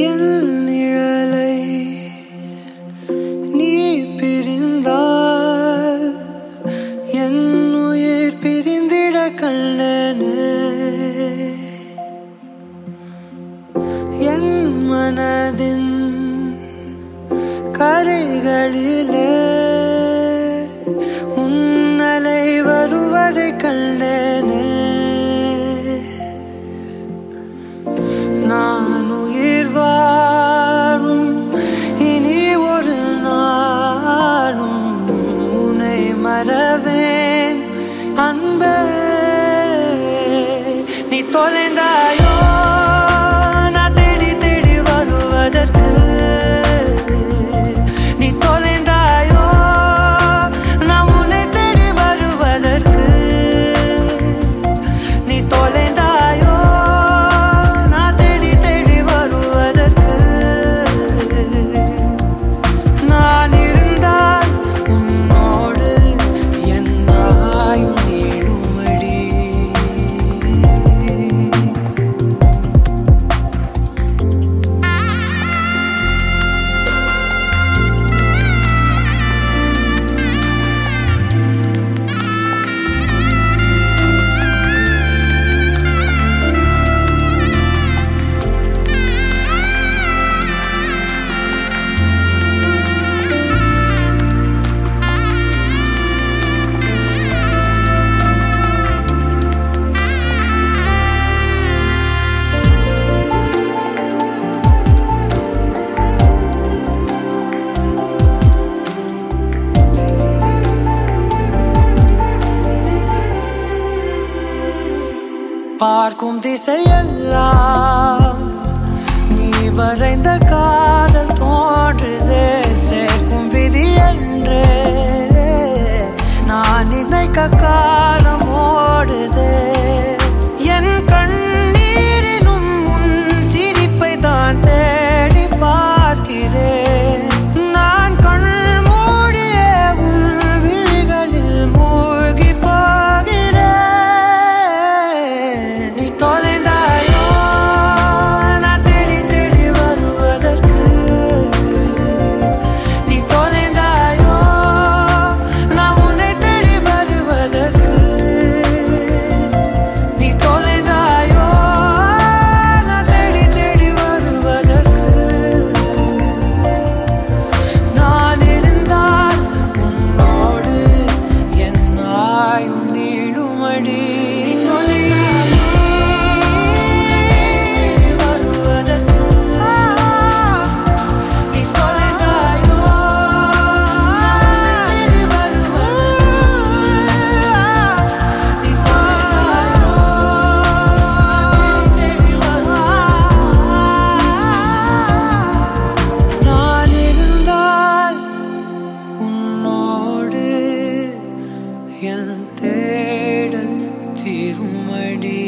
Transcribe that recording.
என் நிழலை நீ பிரிந்தால் என் உயிர் பிரிந்திட கண்ணனே மனதின் கரைகளிலே Tô lendário par cum dice ella. தொலைந்தாயோ? நான் தேடி தேடி வருவதற்கு. நீ தொலைந்தாயோ? நான் உன்னை தேடி வருவதற்கு. நீ தொலைந்தாயோ? நான் தேடி தேடி வருவதற்கு. நான் இருந்தால் உன்னோடு என் ஆயும் நீளுமடி. என் தேட திருமடி.